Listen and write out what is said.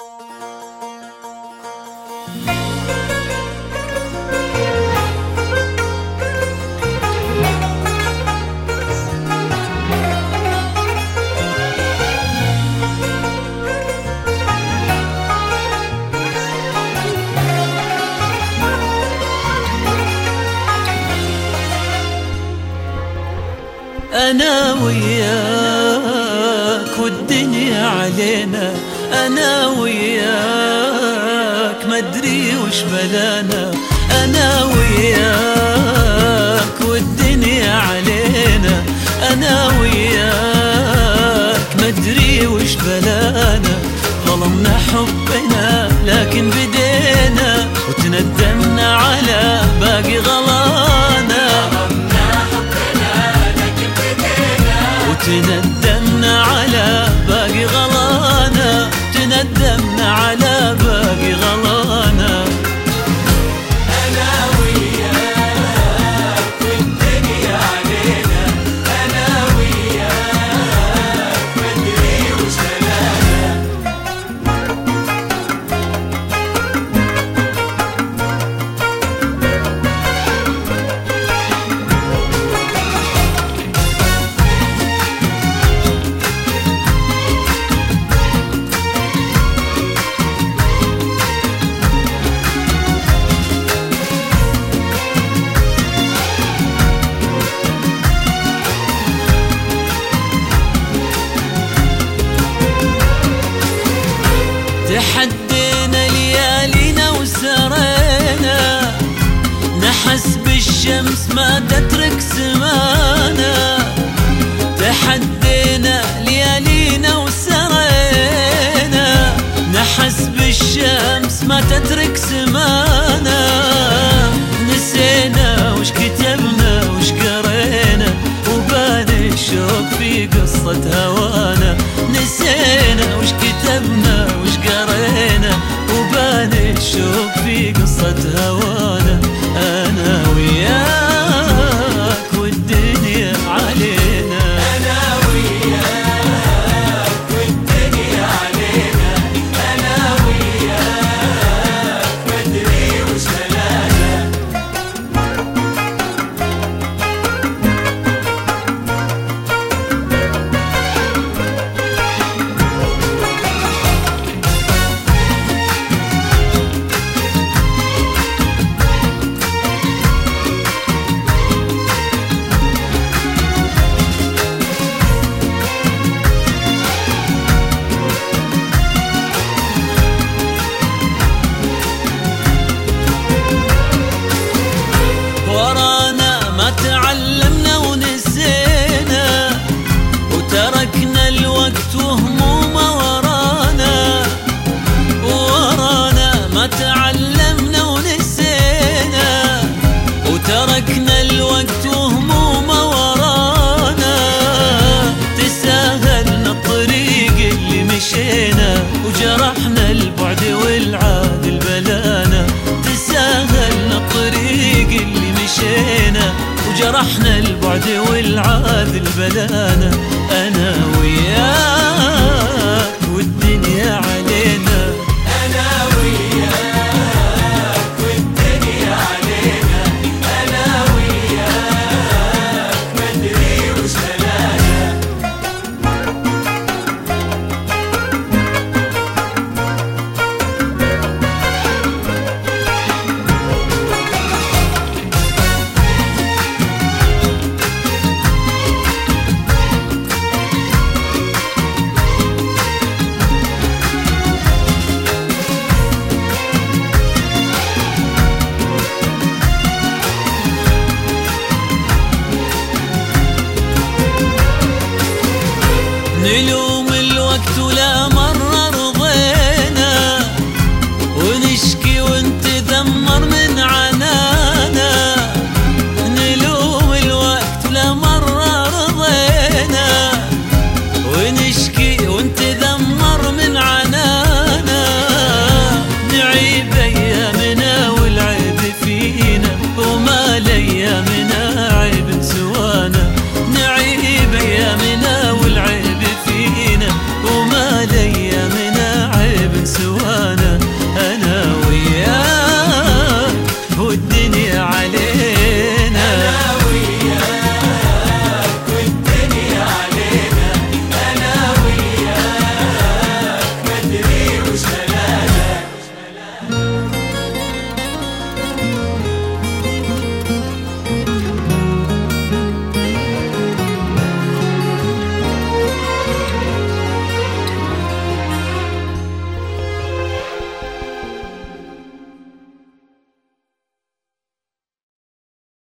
أنا وياك والدنيا علينا. أنا وياك مدري وش بلانا. أنا وياك والدنيا علينا. أنا وياك مدري وش بلانا. ظلمنا حبنا لكن بدينا وتندمنا على باقي غلانا وتندمنا تحدينا ليالينا وسرينا نحس بالشمس ما تترك سمانا. تحدينا ليالينا وسرينا نحس بالشمس ما تترك سمانا. نسينا وش كتبنا وش قرينا. وبان الشوق في قصة هوانا. نسينا وش كتبنا في قصة البعد والعاد البلانا تساهلنا الطريق اللي مشينا وجرحنا البعد والعاد البلانا